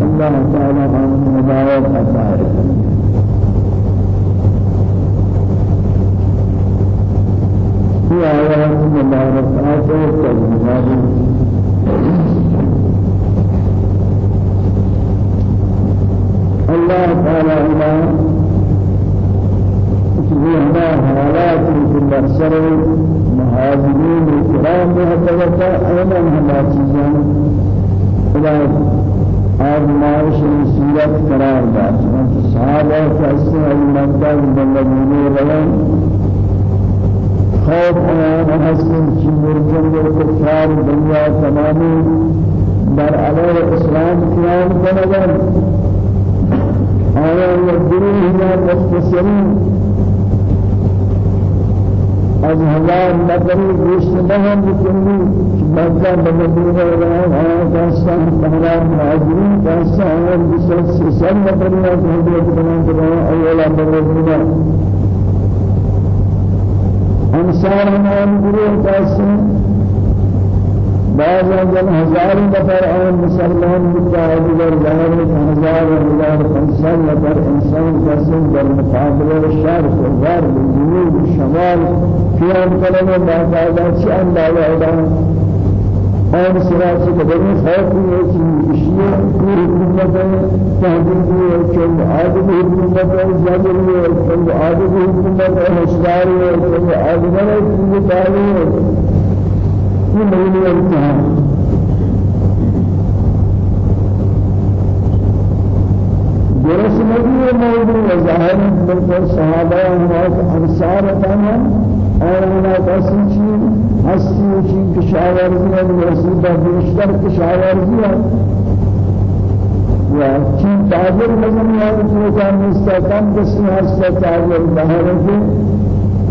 الله تعالى عن هدايات أتائك في آيات مباركات وتجمعات الله تعالى إلى هذا حالات في البصر مهاجرين الكرام وهذا أيضا هذا چیزاں إلى آزمائش سورت قرار داد. صحابہ کیسے المدہ بلدین روان خوف آیان حسن چی مرجن و کفار دنیا تمامی در علیه اسلام قیام کنند. آیا یدروه یا مختصرین از هزار نفری گوشت بهم بکنی که مکه به مدینه راه آیا داستان تهران مهاجرین داستان آیا بیست سیصد نفری از حضرت بلند راه اولا به مدینه انصار همان گروه داستان بعض جن ہزار نفر اور مسلمان مجاہد در ظاہر ہزار ہزار پنسل نفر انسان قسم در مقابل شرق و غرب جنوب شمال قیام کرنے باقاعدہ چھ اندازہ ادا اور سراج سے بڑی خوف ہے کہ یہ پوری حکومت ہے تحقیق ہے کہ عادل حکومت ہے جابر ہے کہ عادل حکومت ہے ہوشیار ہے کہ عادل ہے کہ في مولي الامتحان درس نبی موضوع وظاہر بالکل صحابہ ہمارے انصار تمام اور ہمارا کسی چیز ہستی چیز کشاورزی ہے رسیدہ بیشتر کشاورزی ہے یا چیز تاجر مزنی ہے کہ وہ مستقام کسی ہستا تاجر ظاہر ہے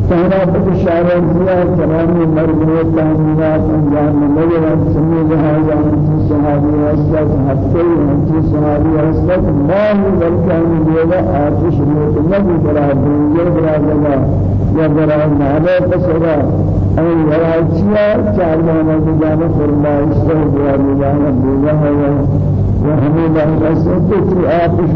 تهرا بشارة زياد تمام مرضيات تهمينات انجام مجرد سمي لهذا انتي صحابي واسلت حتى انتي صحابي واسلت ما هو بلكان ديلا آتش موت نبي برا دنيا برا جگا یا برا مالا بسرا أي چاروانا بجانا فرمائش سے برا بجانا بولا ہے وهمي الله أسألت آتش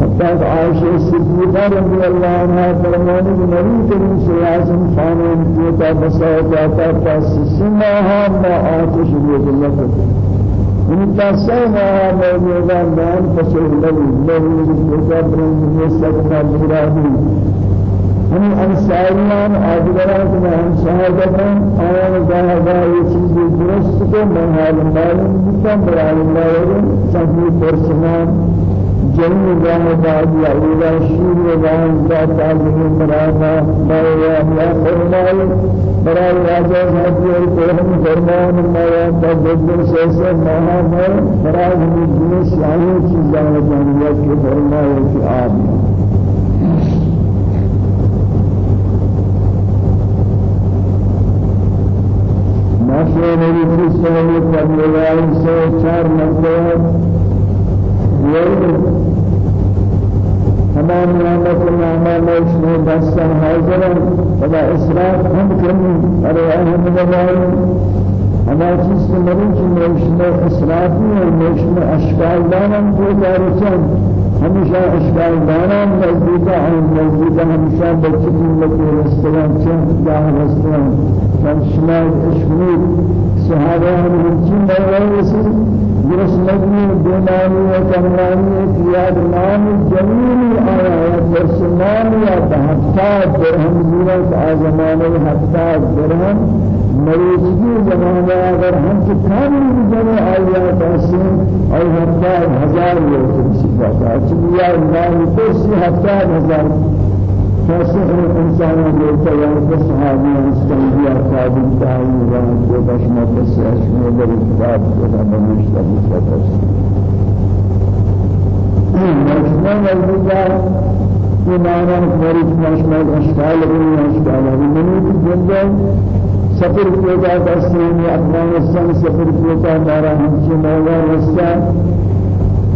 حتى عائشة الصديقة رضي الله عنها فرمان النبي كريم صلى الله عليه وسلم خانم كيتا بساطة تاسسمها ما آتش الله ان تاسما موجودا بان فسر لي لو كيتا برن يسكنا برادي ہم انصاریان آدگران کے ہم شہادتاں آیان ظاہرہ یہ چیز درست کو محال معلوم بکا برای اللہ صحیح پرسنان بعد يا إلى شير وجاه ذات تعلم مرانا ما يا يا فرمان برای راجع هذه الكلام فرمان ما يا تجد سيسر ما ما برای هذه الجنس يعني چیزاں جانیت کے فرمائے کہ الله نبی علیہ وسلم سے چار مرتبہ تمام نعمت النعمة مشمول دستا حاضرا ولا إسراف هم كمي أرى أهم الله أما چیز که مرین که میشنه اسرافی و میشنه اشکال دانم تو دارچن همیشه اشکال دانم نزدیکا هم نزدیکا همیشه بچه ملکی رستگان چند جاه رستگان چند شما اشمید صحابه هم همچین مولا رسید برسمتني بماني وكماني كياد نام جميل آيات برسماني حتى درهم زينة آزمانه حتى درهم مریضی زمانہ اگر ہم سے کامل جمع آیات حسین اور حتى ہزار یہ صفات اچھا اللہ کرسی حتى ہزار فاسق الإنسان يقول يا صحابي استنجي أصحاب التعين وأن تبش ما تسعش من الكتاب ولا من يشتري فتش مجمع الرجال إيمانا مريض مشمل أشكال من أشكال من الجنة سفر كيدا دستين أفغانستان سفر كيدا دارا همشي مولا رسا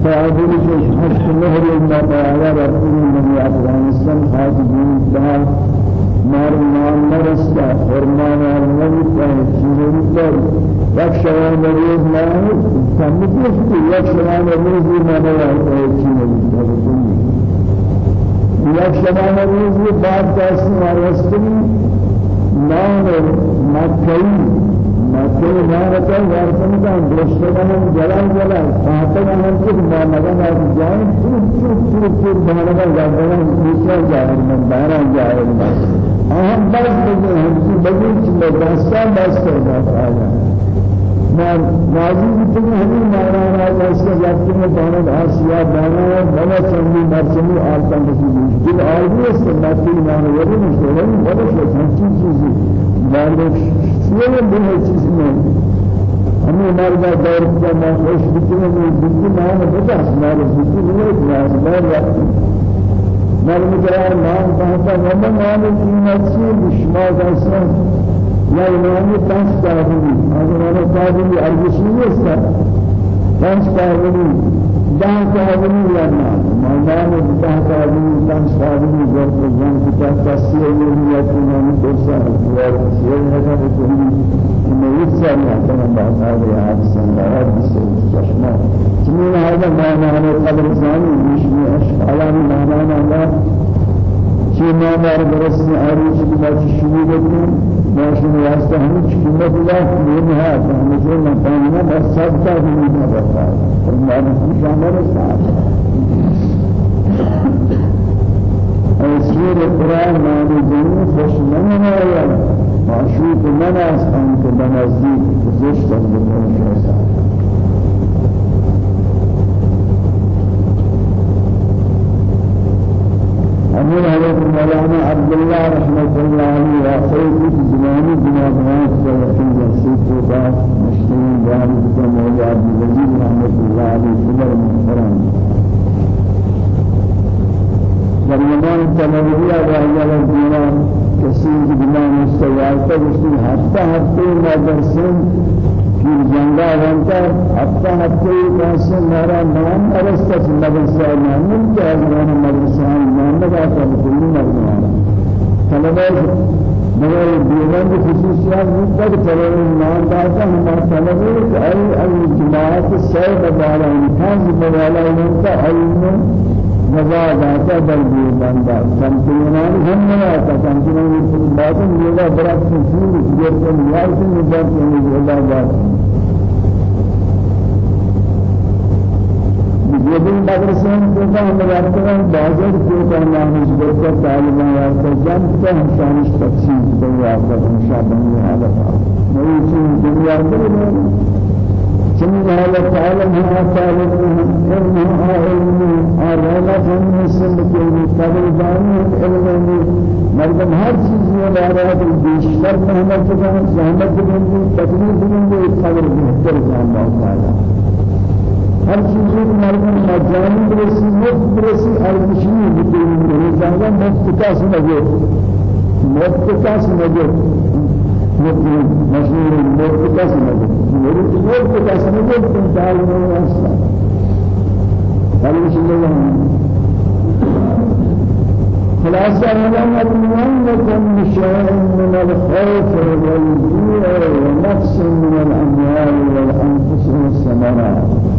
شش حشت مهر ما تعالى رسول من أفغانستان خاطبين بها مار نام مرستا فرمان كان شيرين يكشوان مريض ما کہ يكشوان مريض ما نرى شيرين يكشوان مريض بعد تاسم ارستني نام مكي مکه نارتا وارثن کا دوستان جلال جلال فاتح ہم کو مانا ہے جان چوب چوب چوب چوب مانا ہے جان دوسرا جان من بارا جان. اہم بس بجے ہم کی بجے چلے دستا بس کرنا آیا ما نازی بتنے ہمیں مارا ہے اس کے جب میں دانا آسیا دانا ہے بڑا چندی مرچنی آلتا بسی جب آئی ہے سنتی مانا یہ نہیں ہے بڑا چیز چیز بارد شیئر به چیز میں ہمیں مرد دور کا ما خوش بکنے میں میں نے بتا ہمارے میں ایک راز میں رکھتی مال مجرد نام کہتا ہے نام قیمت سے بشما جیسا یا نام تنس کاری اگر أنا کاری ارزشی است تنس کاری جان کاری یا نام مادام جان تنس کاری جب جان کی تصویر یا نام دوسرا ہے یہ ہے کہ ميسر يعتنى بعض هذه الحادثة الأرض بسشمة سمين هذا ما معنى قبر ثاني مش مش على ما معنى کیما مار برسن آریش باش شروع کن باشی نیاز همیچ کیما بلا نیم هست همیشه نه بس سب تا همیشه بس هست مارسی شامل است اسیر قرآن مال زمین خوش نمی آید معشوق من از آن که بنزدیک زشت از بکنش است أمين حضرت مولانا عبد الله رحمة الله عليه وخير في زمانه جنابنا في جلسة توبة مشتين جانب مولانا عبد العزيز رحمة الله عليه صدر محترم دريمان تنبيه وهي الدينان کسی که دیگر مستویات داشتی هفته هفته مدرسین پیر جنگا وانتا هفته هفته کسی مرا نام ارسته مدرسه نام که نداشته بکنی مدرسه طلبه برای دیوان خصوصیات بود که طلبه نام داشته هم طلبه ای ای جماعت سه بدالا انتاز بدالا انتا علم نزاد آتا در دیر بندا سمتینان هم نماتا سمتینان کی باتیں یہ برا سنسیر یہ تو نیاز سے نجات نہیں ہوگا بات یہ دن مدرسے کو لگاتے ہیں بازار کو ہے اس کو تعلیم یا جان کا شامل تقسیم کو شاء اللہ حالت نئی چیز دنیا میں سمي الله تعالى ما تعالى علمها علم أرانا فهم سمكين قبل داني علم مردم هر چیز میں بارات بیشتر محنت کرنا زحمت کرنا تکلیف کرنا قبر بہتر جان الله تعالى ہر چیز کو مردم مجانی برسی مفت برسی ارمشی بکنی جانا مفت کا سمجھو مفت کا سمجھو مشهور الموت كسمه يريد الموت كسمه كنت تعلم الأصل هل يشيء خلاصة أن أبنينكم بشيء من الخوف والجوع ونقص من الأموال والأنفس والثمرات.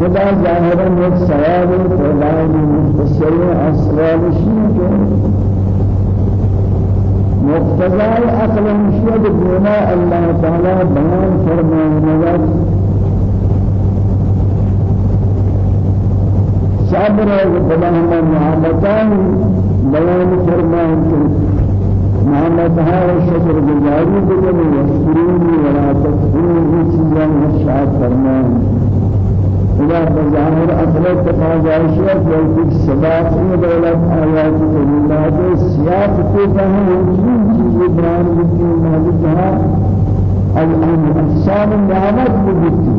خدا ظاهرا ایک سوال فلان مختصر اسرار شيء مقتضى عقل مشيد بنا الله تعالى بيان فرمان صبر وقدام محبتان بيان فرمان محبتها وشكر جزاري بدل يشكروني أصل تقاضى في سبات من دولة آيات الله سياق كفاه وجود چیز بیان بکی مالکها الأقسام النعمت بکی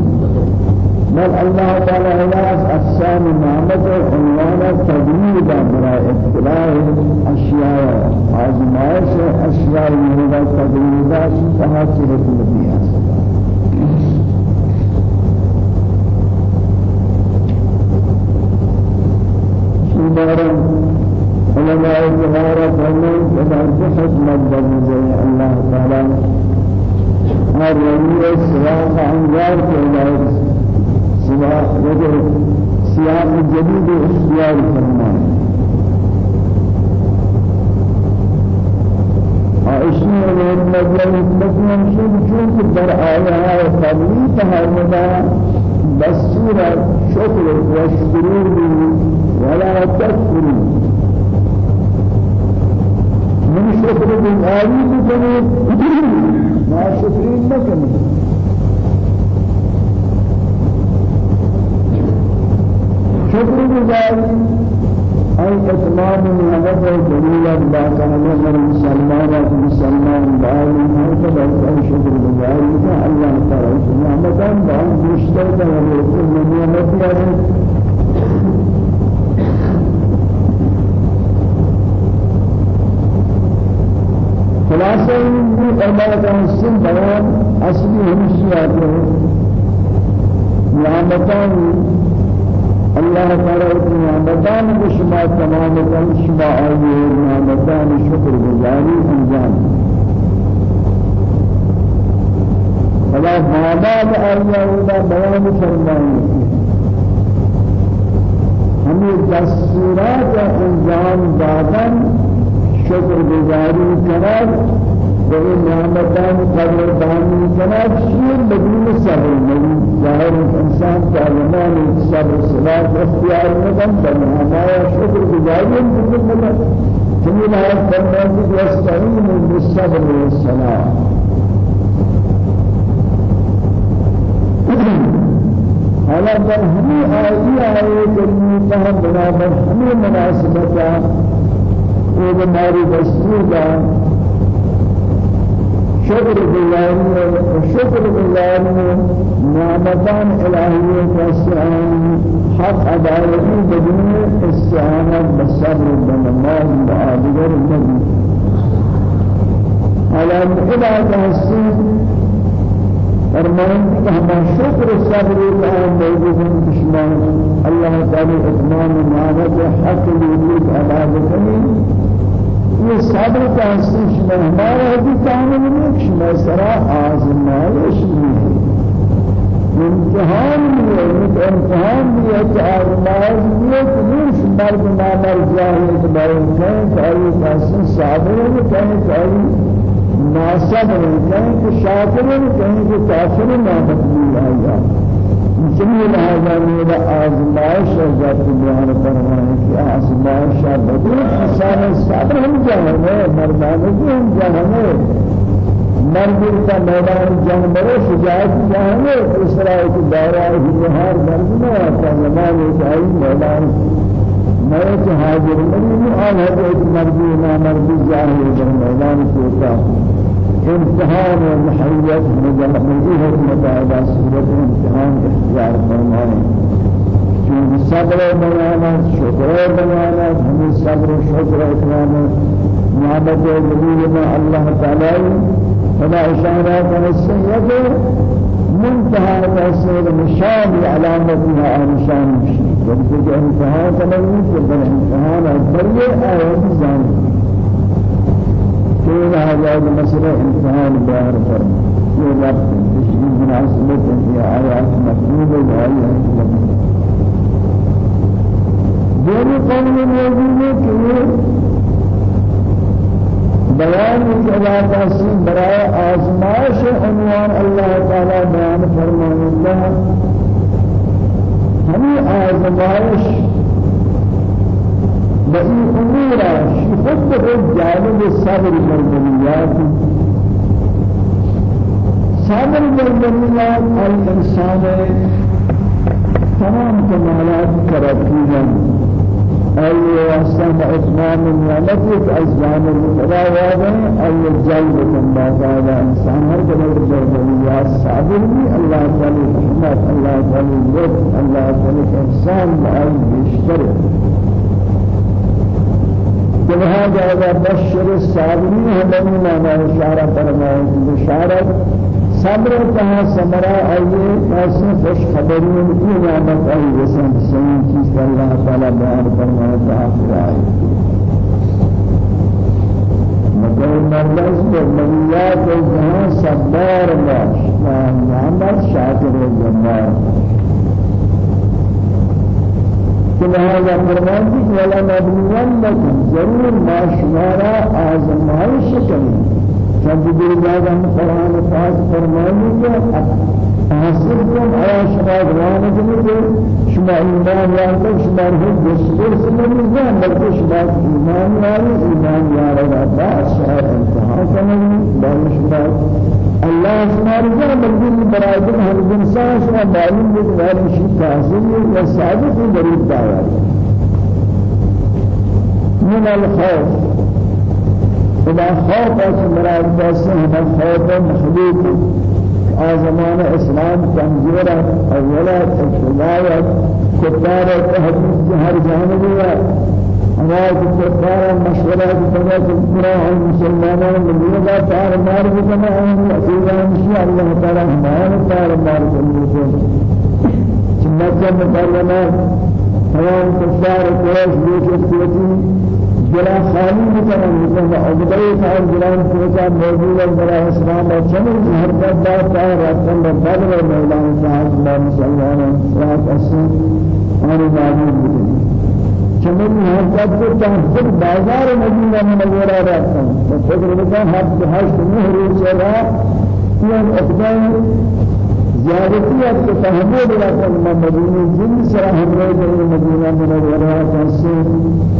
بل الله تعالى إلاس أقسام النعمت عنوان تدريب براء ابتلاء أشياء آزمائش أشياء يهودا تدريبات فها سورة النبي سياق جديد اختيار فرمان. عائشة رضي الله عنها شيء چون در آية قبلي تهمدا بسورة شكر وشكروا ولا تكفروا من شكر بالآلي بكني ما شكرين بكني شکر گزاری آن اسلام نبض جلیل باقا نظر مسلمان و مسلمان باقی مرد باقا شکر گزاری که اللہ تعالی نعمتان باقی مشتر مشتركة ويكون نعمت یاری خلاصہ یہ اللہ کا حسن بیان اصلی ہمشیات ہے نعمتان الله تعالى نعمتان بشما تمامتان شما آيه نعمتان شكر گزاری انجام فلا ما بعد آيه ولا بيان فرمائے۔ ہمیں دستورات انجام دادن شکر گزاری کرد۔ و این نعمتان قدر دانی کرد شیر بدون صبر نہیں ظاہر انسان تعلمان صبر صلاة اختیار مدن بنہمایا شکر گزاری مدن مدن. جمیل آیت کہ یستعین بالصبر والصلاة. حالا در ہمیں آئی آئے کریمی تہم بنابر ہمیں مناسبتا وہ ہماری دستور شکر گزاری شکر گزاری نعمتان کا استعان حق ادائیگی بدون استعانت بالصبر بالنماز بعادگر النبی على الإله الحسين فرمان کہ ہم شکر صبر کا موجود ہیں دشمن. اللہ تعالی اتمام نعمت حق لوجود ادا کریں یہ صبر کا حسیش میں ہمارا بھی کامل نہیں میں سرا آزمائش نہیں امتحان بھی ہے امتحان بھی ہے کہ آزمائش بھی ہے کہ نیش مرد نامر جاہل بارے کہیں کہ آئی کسی صابر ہے کہیں کہ آئی ناصب ہے کہیں کہ شاکر ہے کہیں کہ کافر نامت بھی آئی جميع هذا من آزمائش ذات بیان فرمائے کہ آزمائش بدون حسان صبر ہم جانے مردانگی ہم جانے مرد کا میدان جنگ برے شجاعت جانے اسرائیل کی دائرہ ہر مرد میں آتا زمان جائی میدان۔ میں کہ حاضر نہیں آن حضرت مردی نامردی جاہل در میدان کوتا امتحان محیط مجمعیت متعدد صورت امتحان اختیار فرمائے چون صبر بیانا شکر بیانا ہمیں صبر شکر اکرام نعمت جلیل میں اللہ تعالی فلا اشارہ کنسیت منتهى تأثير نشان علامتها نشان مشي وبسك امتحان تمني في الامتحان البريء آيات زاني كل هذا المسألة امتحان بار یہ رب تشریح مناسبت ہے آیات مطلوب ہے آیات دونوں قوم موجود کہ بیان الجلال تحسین برای آزمائش عنوان اللہ تعالی بیان فرمائے اللہ ہمیں آزمائش بأي أمور شفت جانب الصبر والبنيات صبر والبنيات الإنسان تمام كمالات كراتينا أي واسطة إتمام النعمة از جانب خدا واضح أي جلب كما قال إنسان هر قدر البنيات صابر الله تعالى رحمة الله تعالى لطف الله تعالى إحسان بأي يشترك لهذا إذا بشر الصابرين هذا ما إشارة فرمائے بشارة صبر کہاں سمرا آئیے ایسے خوش خبرین کی نعمت آئی وسن سین چیز کا اللہ تعالی بیان فرمائے آخر آئے۔ مگر مرلز و ملیات جہاں صبر باش نعمت شاکر جمال۔ لهذا فرمان کی ولا نبلونکم ضرور ما شمارا آزمائش کریں بعد ہم قرآن پاک فرمانی کہ حاصل کن آیا شما گران کنید شما ایمان یارتا شما رو دستور سنمیزن بلکه شما ایمان یاری ایمان باز شهر انتها کنید باید شما الله سبحانه بلکه برادر هر انسان شما معلوم بود هر شيء تحصیل دایر من الخوف. إذا خوف مراد بس هم خوف مخلوق. آزمان اسلام کمزور أولاد ابتدایت کفار تحدیث ہر جانبی ہمارے کفار مشورہ کرنے کے پورا ہم مسلمانوں مدینہ کا پار مار بھی کرنا ہے اصل ہے اللہ تعالی ہمارے پار مار کرنے سے مکہ مکرمہ تمام کفار قریش یہ کہ جلا خالی بکنن مثل عبدالله صاحب جلان کوچا موجود ہے بڑا اسلام اور چمن ہر بات بات ہے راتن بدر اور مولانا صاحب اللہ مسلمان صاحب اسی اور ہے چمن بات کو تحصیل بازار مدینہ منورہ رہتا تو فکر بتا ہر ہر مہر چلا یہ اقدام زیادتی ہے کہ تحمل رہتا ہے مدینہ جن سرا ہم نے مدینہ منورہ تحصیل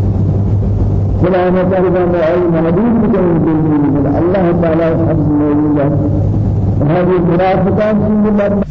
فلا نترك أي معبود بكل بالله الله تعالى حفظ موجودة هذه مرافقات من الله